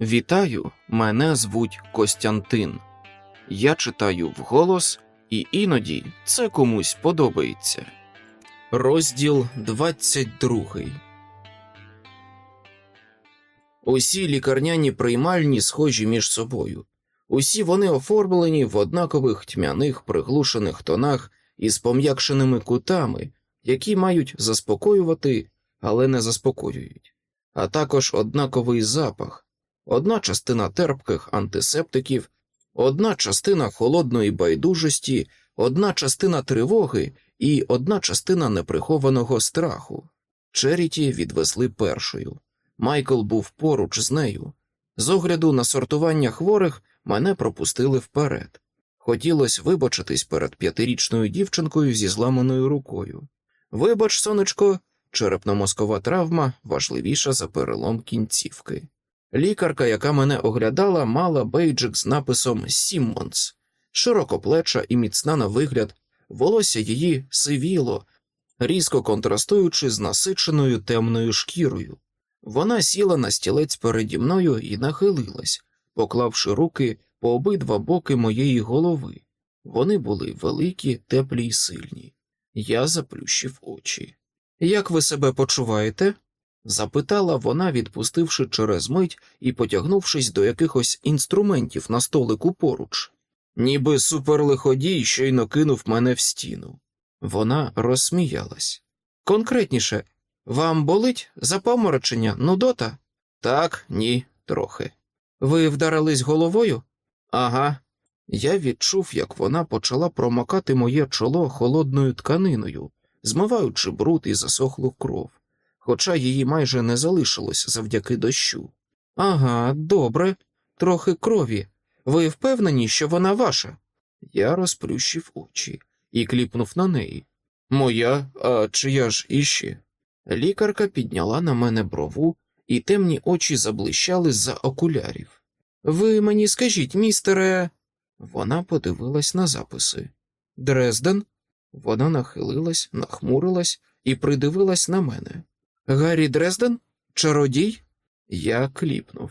Вітаю, мене звуть Костянтин. Я читаю вголос, і іноді це комусь подобається. Розділ 22 Усі лікарняні приймальні схожі між собою. Усі вони оформлені в однакових тьмяних приглушених тонах із пом'якшеними кутами, які мають заспокоювати, але не заспокоюють, а також однаковий запах одна частина терпких антисептиків, одна частина холодної байдужості, одна частина тривоги і одна частина неприхованого страху. Черіті відвезли першою. Майкл був поруч з нею. З огляду на сортування хворих мене пропустили вперед. Хотілося вибачитись перед п'ятирічною дівчинкою зі зламаною рукою. Вибач, сонечко, черепно-мозкова травма важливіша за перелом кінцівки. Лікарка, яка мене оглядала, мала бейджик з написом Сіммонс, широкоплеча і міцна на вигляд, волосся її сивіло, різко контрастуючи з насиченою темною шкірою. Вона сіла на стілець переді мною і нахилилась, поклавши руки по обидва боки моєї голови. Вони були великі, теплі й сильні. Я заплющив очі. Як ви себе почуваєте? Запитала вона, відпустивши через мить і потягнувшись до якихось інструментів на столику поруч. Ніби суперлиходій щойно кинув мене в стіну. Вона розсміялась. Конкретніше, вам болить запаморочення, нудота? Так, ні, трохи. Ви вдарились головою? Ага. Я відчув, як вона почала промокати моє чоло холодною тканиною, змиваючи бруд і засохлу кров хоча її майже не залишилось завдяки дощу. Ага, добре, трохи крові. Ви впевнені, що вона ваша? Я розплющив очі і кліпнув на неї. Моя, а чия ж іще? Лікарка підняла на мене брову, і темні очі заблищали з-за окулярів. Ви мені скажіть, містере. Вона подивилась на записи. Дрезден? Вона нахилилась, нахмурилась і придивилась на мене. Гаррі Дрезден? Чародій? Я кліпнув.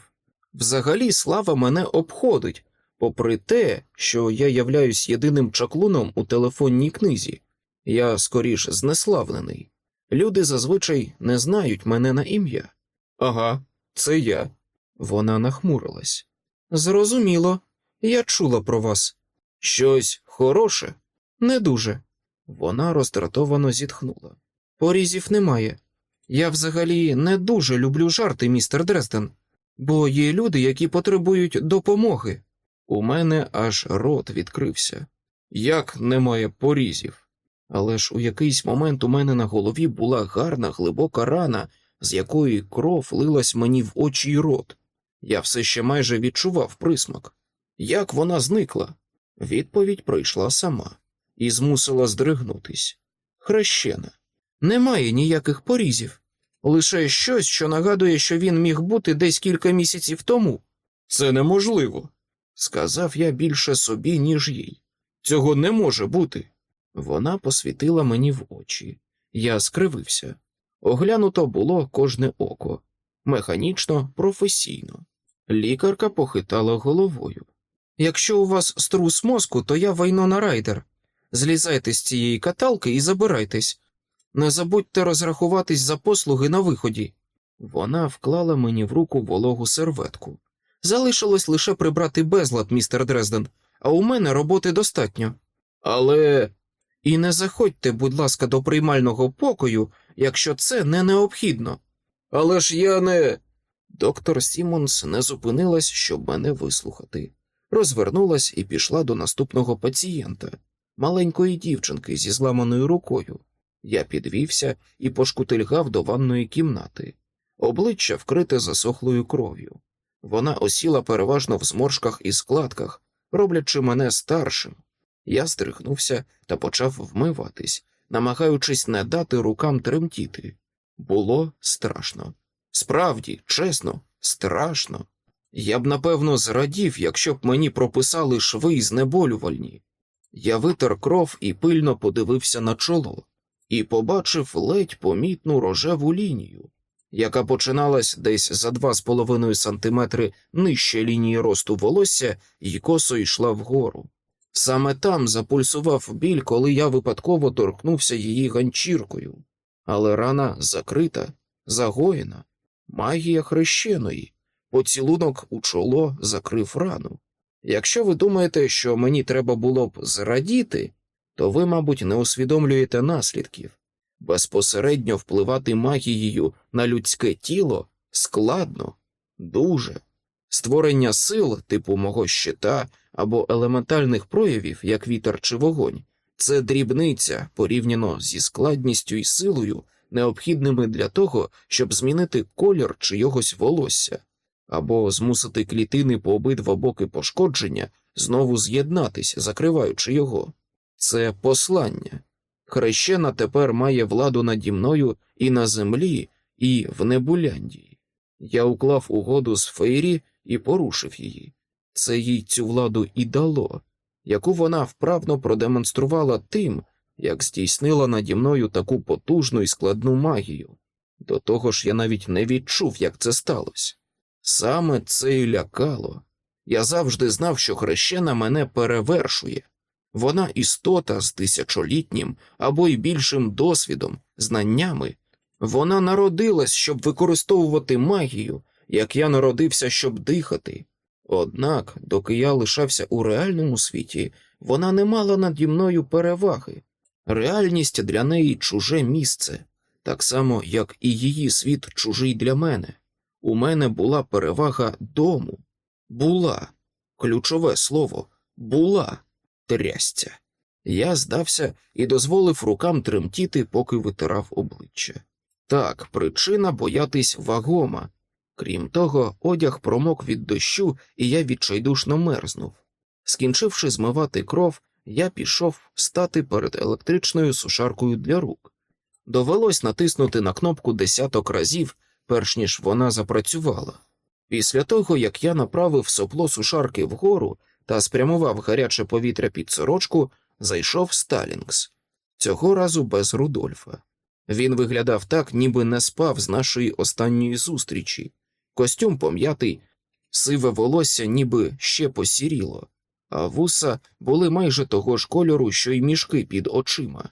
Взагалі слава мене обходить, попри те, що я являюсь єдиним чаклуном у телефонній книзі. Я скоріш знеславлений. Люди зазвичай не знають мене на ім'я. Ага, це я. Вона нахмурилась. Зрозуміло, я чула про вас. Щось хороше? Не дуже. Вона роздратовано зітхнула. Порізів немає. Я взагалі не дуже люблю жарти, містер Дрезден, бо є люди, які потребують допомоги. У мене аж рот відкрився. Як немає порізів. Але ж у якийсь момент у мене на голові була гарна глибока рана, з якої кров лилась мені в очі й рот. Я все ще майже відчував присмак. Як вона зникла? Відповідь пройшла сама і змусила здригнутись. Хрещена. Немає ніяких порізів, лише щось, що нагадує, що він міг бути десь кілька місяців тому. Це неможливо, сказав я більше собі, ніж їй. Цього не може бути. Вона посвітила мені в очі. Я скривився. Оглянуто було кожне око, механічно, професійно. Лікарка похитала головою. Якщо у вас струс мозку, то я Вайнона Райдер. Злізайте з цієї каталки і забирайтесь. Не забудьте розрахуватись за послуги на виході. Вона вклала мені в руку вологу серветку. Залишилось лише прибрати безлад, містер Дрезден, а у мене роботи достатньо. Але. І не заходьте, будь ласка, до приймального покою, якщо це не необхідно. Але ж я не. Доктор Сімонс не зупинилась, щоб мене вислухати. Розвернулась і пішла до наступного пацієнта, маленької дівчинки зі зламаною рукою. Я підвівся і пошкутильгав до ванної кімнати, обличчя вкрите засохлою кров'ю. Вона осіла переважно в зморшках і складках, роблячи мене старшим. Я стрихнувся та почав вмиватись, намагаючись не дати рукам тремтіти. Було страшно. Справді, чесно, страшно. Я б напевно зрадів, якщо б мені прописали шви знеболювальні. Я витер кров і пильно подивився на чоло і побачив ледь помітну рожеву лінію. яка починалась десь за два з половиною сантиметри нижче лінії росту волосся і косо йшла вгору. Саме там запульсував біль, коли я випадково торкнувся її ганчіркою, але рана закрита, загоєна, магія хрещеної, поцілунок у чоло закрив рану. Якщо ви думаєте, що мені треба було б зрадіти, то ви, мабуть, не усвідомлюєте наслідків. Безпосередньо впливати магією на людське тіло складно, дуже. Створення сил, типу мого щита або елементальних проявів, як вітер чи вогонь, це дрібниця порівняно зі складністю і силою, необхідними для того, щоб змінити колір чийогось волосся, або змусити клітини по обидва боки пошкодження знову з'єднатися, закриваючи його. Це послання. Хрещена тепер має владу наді мною і на землі, і в Небуляндії. Я уклав угоду з Фейрі і порушив її. Це їй цю владу і дало, яку вона вправно продемонструвала тим, як здійснила наді мною таку потужну і складну магію. До того ж я навіть не відчув, як це сталося. Саме це й лякало. Я завжди знав, що хрещена мене перевершує. Вона істота з тисячолітнім або й більшим досвідом, знаннями. Вона народилась, щоб використовувати магію, як я народився, щоб дихати. Однак, доки я лишався у реальному світі, вона не мала наді мною переваги. Реальність для неї чуже місце, так само, як і її світ чужий для мене. У мене була перевага дому. Була. Ключове слово була трясця. Я здався і дозволив рукам тремтіти, поки витирав обличчя. Так, причина боятись вагома. Крім того, одяг промок від дощу, і я відчайдушно мерзнув. Скінчивши змивати кров, я пішов стати перед електричною сушаркою для рук. Довелось натиснути на кнопку десяток разів, перш ніж вона запрацювала. Після того, як я направив сопло сушарки вгору та спрямував гаряче повітря під сорочку, зайшов Сталінгс, цього разу без Рудольфа. Він виглядав так, ніби не спав з нашої останньої зустрічі. Костюм пом'ятий, сиве волосся ніби ще посіріло, а вуса були майже того ж кольору, що й мішки під очима.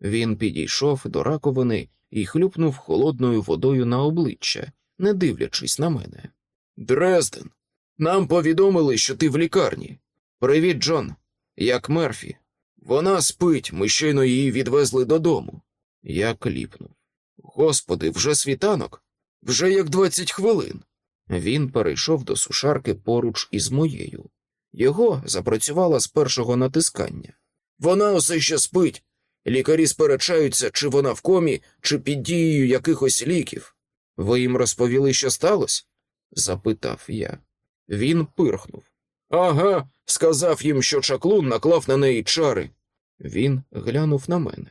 Він підійшов до раковини і хлюпнув холодною водою на обличчя, не дивлячись на мене. Дрезден, нам повідомили, що ти в лікарні. Привіт, Джон. Як Мерфі. Вона спить, ми щойно її відвезли додому. Я кліпнув. Господи, вже світанок? Вже як двадцять хвилин. Він перейшов до сушарки поруч із моєю. Його запрацювала з першого натискання. Вона усе ще спить. Лікарі сперечаються, чи вона в комі, чи під дією якихось ліків. Ви їм розповіли, що сталося? запитав я. Він пирхнув. Ага, сказав їм, що чаклун наклав на неї чари. Він глянув на мене.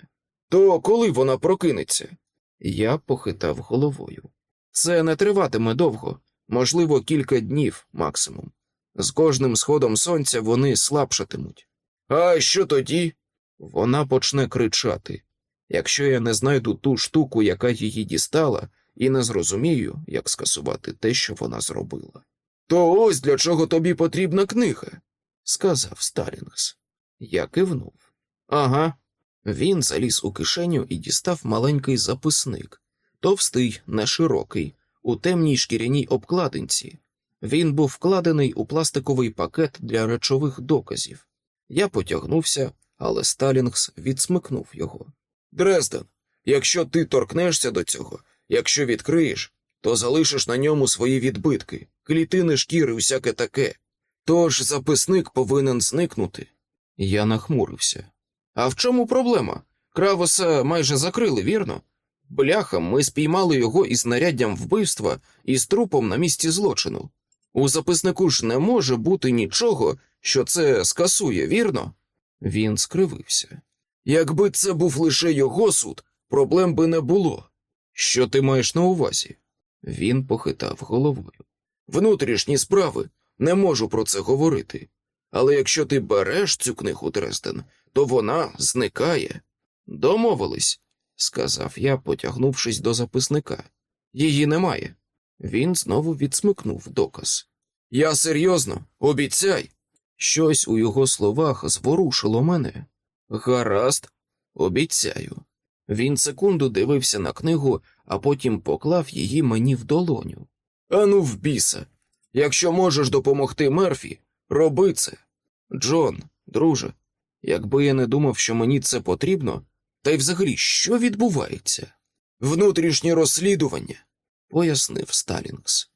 То коли вона прокинеться? Я похитав головою. Це не триватиме довго, можливо, кілька днів максимум. З кожним сходом сонця вони слабшатимуть. А що тоді? Вона почне кричати. Якщо я не знайду ту штуку, яка її дістала, і не зрозумію, як скасувати те, що вона зробила. То ось для чого тобі потрібна книга, сказав Сталінгс. Я кивнув. Ага. Він заліз у кишеню і дістав маленький записник, товстий, не широкий, у темній шкіряній обкладинці. Він був вкладений у пластиковий пакет для речових доказів. Я потягнувся, але Сталінгс відсмикнув його. Дрезден, якщо ти торкнешся до цього, якщо відкриєш, то залишиш на ньому свої відбитки, клітини шкіри, усяке таке. Тож записник повинен зникнути. Я нахмурився. А в чому проблема? Кравоса майже закрили, вірно? Бляха, ми спіймали його із знаряддям вбивства і з трупом на місці злочину. У записнику ж не може бути нічого, що це скасує, вірно? Він скривився. Якби це був лише його суд, проблем би не було. Що ти маєш на увазі? Він похитав головою. Внутрішні справи не можу про це говорити. Але якщо ти береш цю книгу Дрезден, то вона зникає. Домовились, сказав я, потягнувшись до записника. Її немає. Він знову відсмикнув доказ. Я серйозно, обіцяй. Щось у його словах зворушило мене. Гаразд, обіцяю. Він секунду дивився на книгу, а потім поклав її мені в долоню. Ану, в біса. Якщо можеш допомогти Мерфі, роби це. Джон, друже, якби я не думав, що мені це потрібно, та й взагалі що відбувається? Внутрішнє розслідування, пояснив Сталінгс.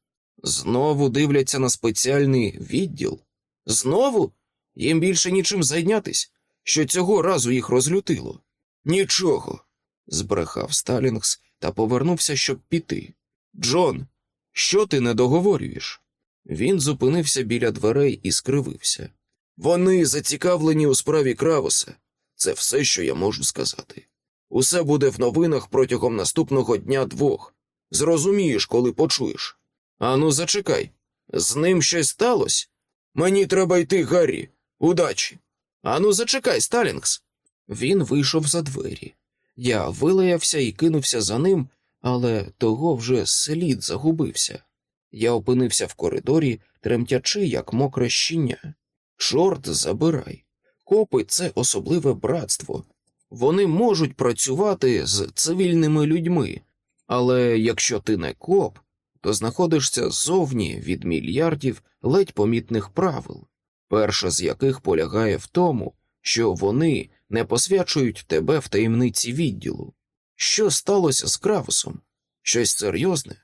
Знову дивляться на спеціальний відділ. Знову їм більше нічим зайнятись, що цього разу їх розлютило. Нічого, збрехав Сталінгс та повернувся, щоб піти. Джон, що ти не договорюєш? Він зупинився біля дверей і скривився. Вони зацікавлені у справі Кравоса. Це все, що я можу сказати. Усе буде в новинах протягом наступного дня двох. Зрозумієш, коли почуєш. Ану, зачекай, з ним щось сталося? Мені треба йти, Гаррі. Удачі. Ану, зачекай, Сталінгс. Він вийшов за двері. Я вилаявся і кинувся за ним, але того вже слід загубився. Я опинився в коридорі, тремтячи, як мокре щеня. Чорт забирай. Копи це особливе братство. Вони можуть працювати з цивільними людьми, але якщо ти не коп, то знаходишся зовні від мільярдів ледь помітних правил, перше з яких полягає в тому, що вони не посвячують тебе в таємниці відділу. Що сталося з Кравусом? Щось серйозне?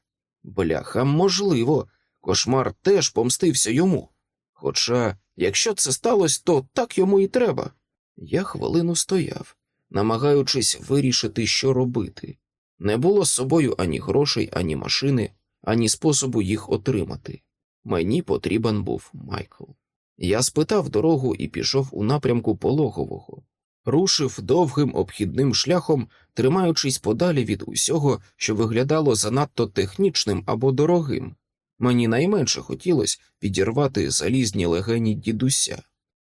Бляха, можливо, кошмар теж помстився йому. Хоча, якщо це сталося, то так йому і треба. Я хвилину стояв, намагаючись вирішити, що робити. Не було з собою ані грошей, ані машини, ані способу їх отримати. Мені потрібен був Майкл. Я спитав дорогу і пішов у напрямку пологового, рушив довгим обхідним шляхом, тримаючись подалі від усього, що виглядало занадто технічним або дорогим. Мені найменше хотілося підірвати залізні легені дідуся.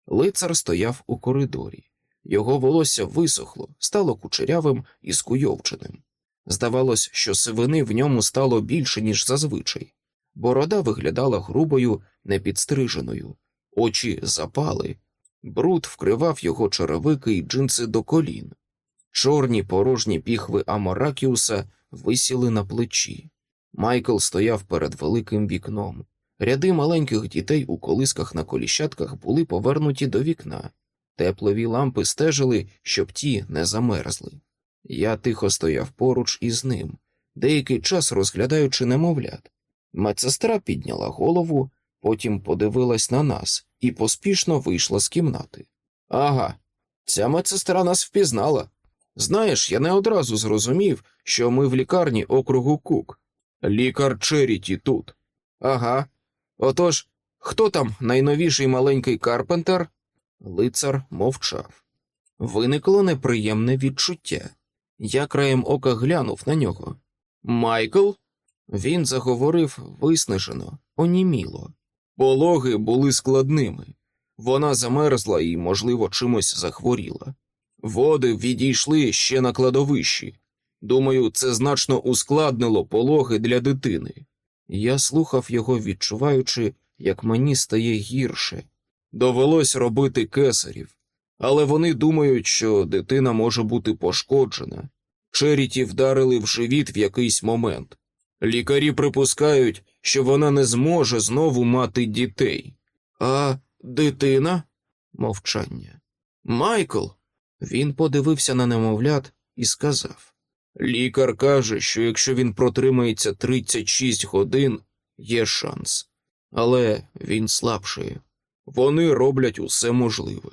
Лицар стояв у коридорі. Його волосся висохло, стало кучерявим і скуйовченим. Здавалось, що сивини в ньому стало більше, ніж зазвичай. Борода виглядала грубою, непідстриженою, очі запали, бруд вкривав його черевики й джинси до колін. Чорні порожні піхви Аморакіуса висіли на плечі. Майкл стояв перед великим вікном. Ряди маленьких дітей у колисках на коліщатках були повернуті до вікна. Теплові лампи стежили, щоб ті не замерзли. Я тихо стояв поруч із ним, деякий час розглядаючи немовлят. Медсестра підняла голову, потім подивилась на нас і поспішно вийшла з кімнати. Ага, ця медсестра нас впізнала. Знаєш, я не одразу зрозумів, що ми в лікарні округу Кук. Лікар Черіті тут. Ага. Отож, хто там найновіший маленький Карпентер? Лицар мовчав. Виникло неприємне відчуття. Я краєм ока глянув на нього. Майкл? Він заговорив виснажено, оніміло. Пологи були складними. Вона замерзла і, можливо, чимось захворіла. Води відійшли ще на кладовищі. Думаю, це значно ускладнило пологи для дитини. Я слухав його, відчуваючи, як мені стає гірше. Довелось робити кесарів, але вони думають, що дитина може бути пошкоджена. Черіті вдарили в живіт в якийсь момент. Лікарі припускають, що вона не зможе знову мати дітей. А дитина? Мовчання. Майкл. Він подивився на немовлят і сказав: Лікар каже, що якщо він протримається 36 годин, є шанс. Але він слабшає. Вони роблять усе можливе.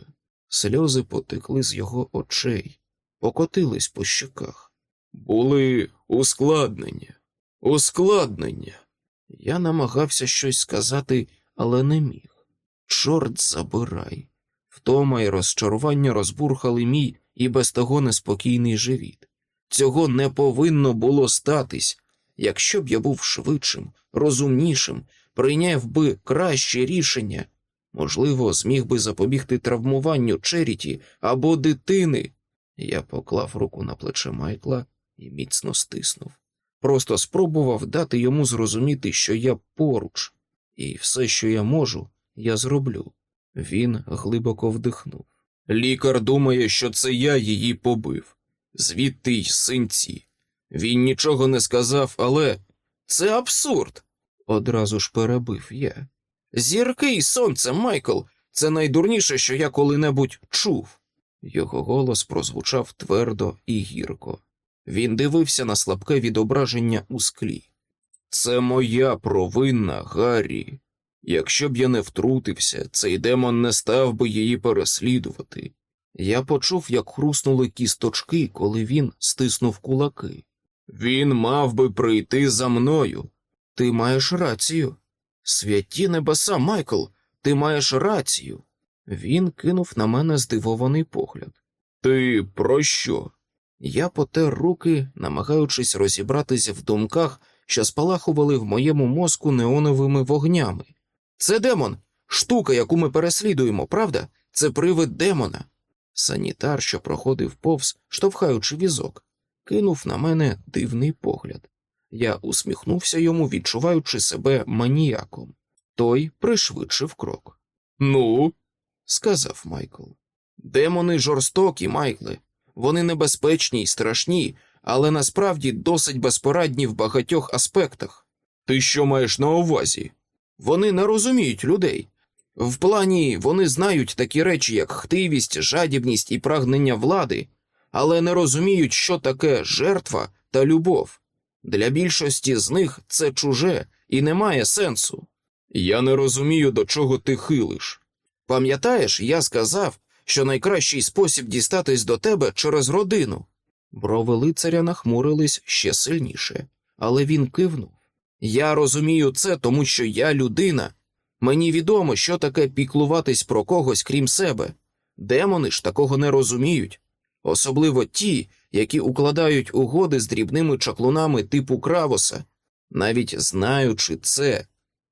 Сльози потекли з його очей, покотились по щоках. Були ускладнення, ускладнення. Я намагався щось сказати, але не міг. Чорт забирай. Втома і розчарування розбурхали мій і без того неспокійний живіт. Цього не повинно було статись. Якщо б я був швидшим, розумнішим, прийняв би краще рішення, можливо, зміг би запобігти травмуванню Черіті або дитини. Я поклав руку на плече Майкла і міцно стиснув. Просто спробував дати йому зрозуміти, що я поруч, і все, що я можу, я зроблю. Він глибоко вдихнув. Лікар думає, що це я її побив, звідти й синці. Він нічого не сказав, але це абсурд. Одразу ж перебив я. Зірки і сонце, Майкл, це найдурніше, що я коли-небудь чув. Його голос прозвучав твердо і гірко. Він дивився на слабке відображення у склі. Це моя провинна, Гаррі. Якщо б я не втрутився, цей демон не став би її переслідувати. Я почув, як хруснули кісточки, коли він стиснув кулаки. Він мав би прийти за мною. Ти маєш рацію. Святі небеса, Майкл, ти маєш рацію. Він кинув на мене здивований погляд. Ти про що? Я потер руки, намагаючись розібратися в думках, що спалахували в моєму мозку неоновими вогнями. Це демон, штука, яку ми переслідуємо, правда? Це привид демона. Санітар, що проходив повз, штовхаючи візок, кинув на мене дивний погляд. Я усміхнувся йому, відчуваючи себе маніяком. Той пришвидшив крок. Ну, сказав Майкл. Демони жорстокі, Майкле. Вони небезпечні й страшні, але насправді досить безпорадні в багатьох аспектах. Ти що маєш на увазі? Вони не розуміють людей. В плані вони знають такі речі, як хтивість, жадібність і прагнення влади, але не розуміють, що таке жертва та любов. Для більшості з них це чуже і не має сенсу. Я не розумію, до чого ти хилиш. Пам'ятаєш, я сказав, що найкращий спосіб дістатись до тебе через родину. Брови лицаря нахмурились ще сильніше, але він кивнув. Я розумію це, тому що я людина. Мені відомо, що таке піклуватись про когось крім себе. Демони ж такого не розуміють, особливо ті, які укладають угоди з дрібними чаклунами типу Кравоса, навіть знаючи це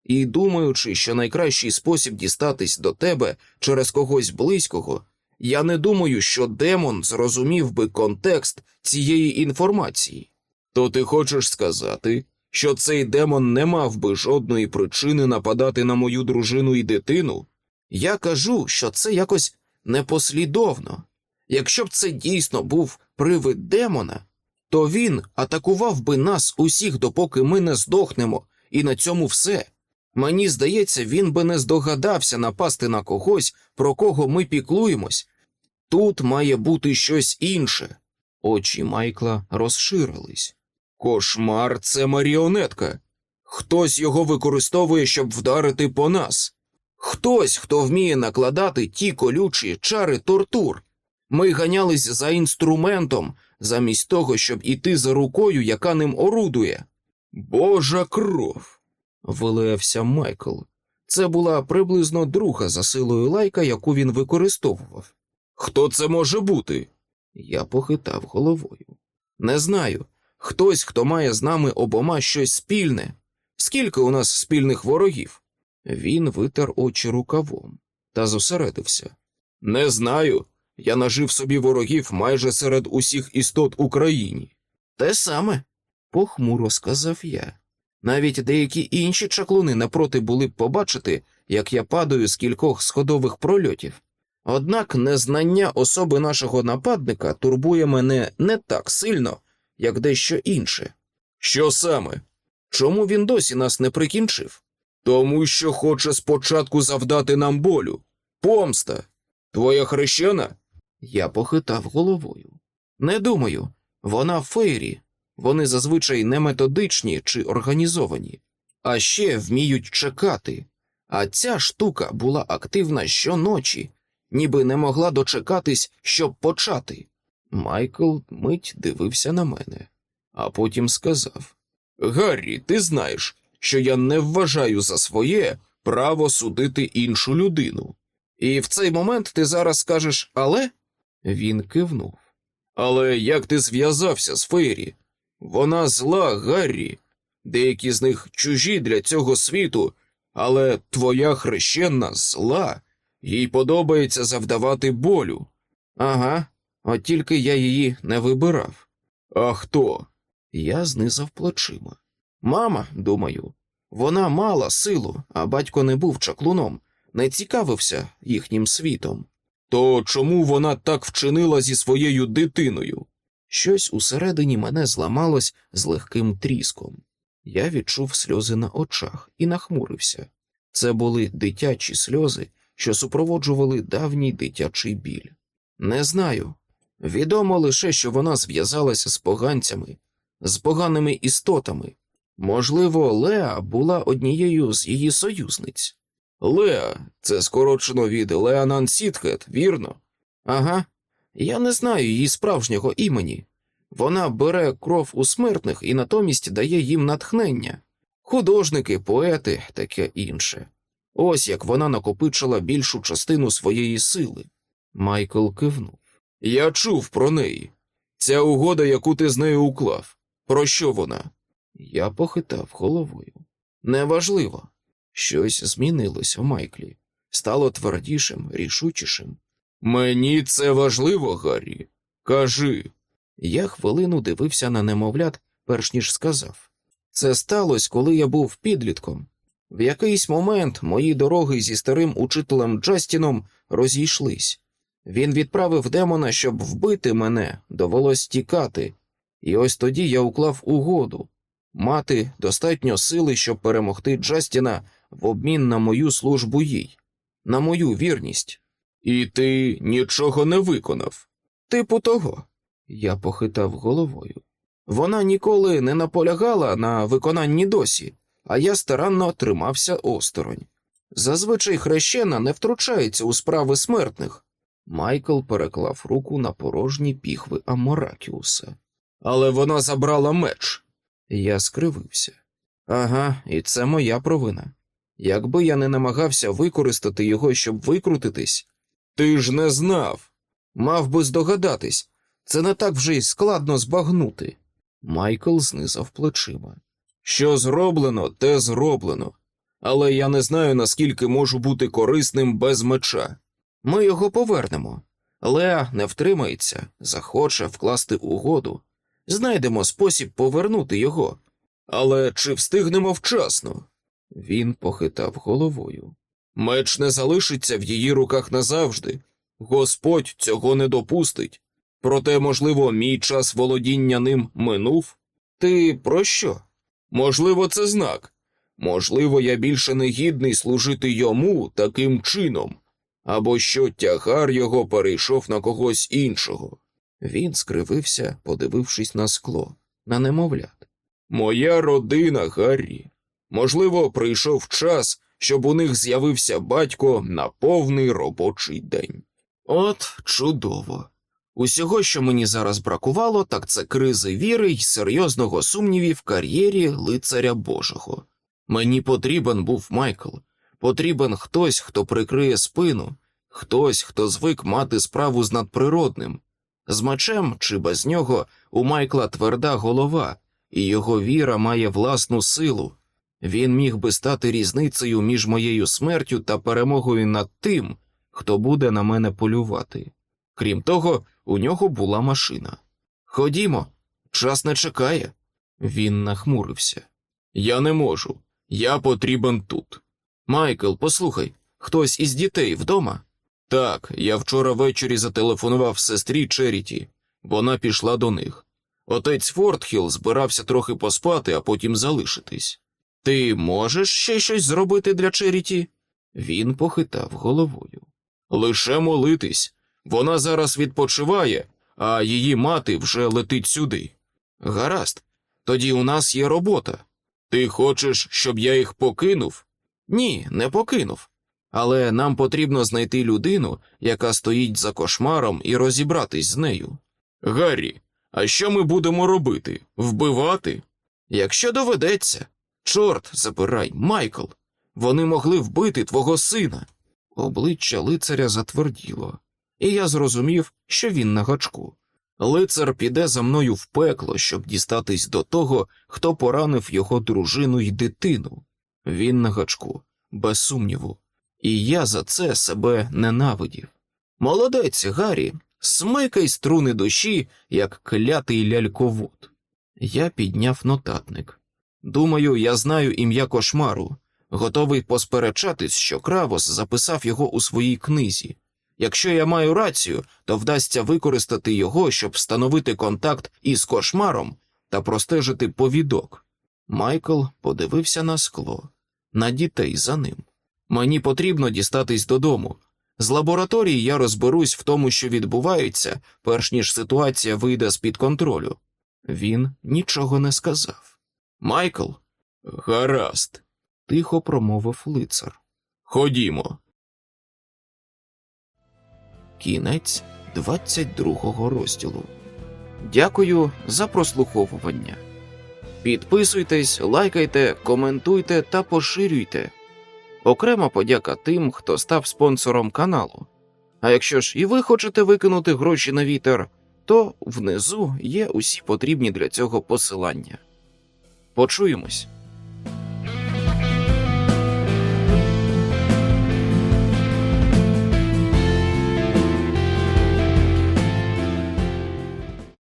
і думаючи, що найкращий спосіб дістатись до тебе через когось близького, я не думаю, що демон зрозумів би контекст цієї інформації. То ти хочеш сказати, що цей демон не мав би жодної причини нападати на мою дружину і дитину? Я кажу, що це якось непослідовно. Якщо б це дійсно був привид демона, то він атакував би нас усіх, допоки ми не здохнемо, і на цьому все. Мені здається, він би не здогадався напасти на когось, про кого ми піклуємось. Тут має бути щось інше. Очі Майкла розширились. Кошмар це маріонетка. Хтось його використовує, щоб вдарити по нас. Хтось, хто вміє накладати ті колючі чари тортур. Ми ганялись за інструментом, замість того, щоб іти за рукою, яка ним орудує. Божа кров. вилаявся Майкл. Це була приблизно друга за силою лайка, яку він використовував. Хто це може бути? Я похитав головою. Не знаю. Хтось, хто має з нами обома щось спільне. Скільки у нас спільних ворогів? Він витер очі рукавом та зосередився. Не знаю. Я нажив собі ворогів майже серед усіх істот Україні. Те саме, похмуро сказав я. Навіть деякі інші чаклуни напроти були б побачити, як я падаю з кількох сходових прольотів. Однак незнання особи нашого нападника турбує мене не так сильно, як дещо інше. Що саме? Чому він досі нас не прикінчив? Тому що хоче спочатку завдати нам болю. Помста. Твоя хрещена? Я похитав головою. Не думаю, вона фейрі. Вони зазвичай не методичні чи організовані, а ще вміють чекати. А ця штука була активна щоночі, ніби не могла дочекатись, щоб почати. Майкл мить дивився на мене, а потім сказав: Гаррі, ти знаєш, що я не вважаю за своє право судити іншу людину. І в цей момент ти зараз скажеш але? Він кивнув. Але як ти зв'язався з Фейрі? Вона зла, Гаррі. Деякі з них чужі для цього світу, але твоя хрещенна зла, їй подобається завдавати болю. Ага, от тільки я її не вибирав. А хто? Я знизав плечима. Мама, думаю, вона мала силу, а батько не був чаклуном, не цікавився їхнім світом. То чому вона так вчинила зі своєю дитиною? Щось усередині мене зламалось з легким тріском. Я відчув сльози на очах і нахмурився. Це були дитячі сльози, що супроводжували давній дитячий біль. Не знаю. Відомо лише, що вона зв'язалася з поганцями, з поганими істотами. Можливо, Леа була однією з її союзниць. Леа, це скорочено від Леанан Сітхет, вірно? Ага. Я не знаю її справжнього імені. Вона бере кров у смертних і натомість дає їм натхнення. Художники, поети, таке інше. Ось як вона накопичила більшу частину своєї сили. Майкл кивнув. Я чув про неї. Ця угода, яку ти з нею уклав. Про що вона? Я похитав головою. Неважливо. Щось змінилось у Майклі, стало твердішим, рішучішим. Мені це важливо, Гаррі. Кажи. Я хвилину дивився на немовлят, перш ніж сказав. Це сталося, коли я був підлітком. В якийсь момент мої дороги зі старим учителем Джастіном розійшлись. Він відправив демона, щоб вбити мене, довелось тікати, і ось тоді я уклав угоду мати достатньо сили, щоб перемогти Джастіна в обмін на мою службу їй, на мою вірність. І ти нічого не виконав. Типу того. Я похитав головою. Вона ніколи не наполягала на виконанні досі, а я старанно тримався осторонь. Зазвичай хрещена не втручається у справи смертних. Майкл переклав руку на порожні піхви Аморакіуса. Але вона забрала меч. Я скривився. Ага, і це моя провина. Якби я не намагався використати його, щоб викрутитись, ти ж не знав. Мав би здогадатись, це не так вже й складно збагнути. Майкл знизав плечима. Що зроблено, те зроблено, але я не знаю, наскільки можу бути корисним без меча. Ми його повернемо. Леа не втримається, захоче вкласти угоду. Знайдемо спосіб повернути його. Але чи встигнемо вчасно? Він похитав головою. Меч не залишиться в її руках назавжди. Господь цього не допустить. Проте, можливо, мій час володіння ним минув. Ти про що? Можливо, це знак. Можливо, я більше не гідний служити йому таким чином, або що тягар його перейшов на когось іншого. Він скривився, подивившись на скло, на немовлят. Моя родина, Гаррі. Можливо, прийшов час, щоб у них з'явився батько на повний робочий день. От чудово. Усього, що мені зараз бракувало, так це кризи віри й серйозного сумнівів в кар'єрі лицаря Божого. Мені потрібен був Майкл, потрібен хтось, хто прикриє спину, хтось, хто звик мати справу з надприродним. З мечем чи без нього у Майкла тверда голова, і його віра має власну силу. Він міг би стати різницею між моєю смертю та перемогою над тим, хто буде на мене полювати. Крім того, у нього була машина. Ходімо, час не чекає. Він нахмурився. Я не можу. Я потрібен тут. Майкл, послухай, хтось із дітей вдома? Так, я вчора ввечері зателефонував сестрі Черіті. Вона пішла до них. Отець Фортхіл збирався трохи поспати, а потім залишитись. Ти можеш ще щось зробити для Черіті? Він похитав головою. Лише молитись. Вона зараз відпочиває, а її мати вже летить сюди. Гаразд, тоді у нас є робота. Ти хочеш, щоб я їх покинув? Ні, не покинув. Але нам потрібно знайти людину, яка стоїть за кошмаром, і розібратись з нею. Гаррі, а що ми будемо робити? Вбивати? Якщо доведеться. Чорт забирай, Майкл. Вони могли вбити твого сина. Обличчя лицаря затверділо, і я зрозумів, що він на гачку. Лицар піде за мною в пекло, щоб дістатись до того, хто поранив його дружину й дитину. Він на гачку, без сумніву, і я за це себе ненавидів. Молодець, Гаррі, смикай струни душі, як клятий ляльковод. Я підняв нотатник. Думаю, я знаю ім'я кошмару, готовий посперечатись, що Кравос записав його у своїй книзі. Якщо я маю рацію, то вдасться використати його, щоб встановити контакт із кошмаром та простежити повідок. Майкл подивився на скло, на дітей за ним. Мені потрібно дістатись додому. З лабораторії я розберусь в тому, що відбувається, перш ніж ситуація вийде з під контролю. Він нічого не сказав. Майкл, гаразд, тихо промовив лицар. Ходімо. Кінець 22 розділу. Дякую за прослуховування. Підписуйтесь, лайкайте, коментуйте та поширюйте. Окрема подяка тим, хто став спонсором каналу. А якщо ж і ви хочете викинути гроші на вітер, то внизу є усі потрібні для цього посилання. Почуємось.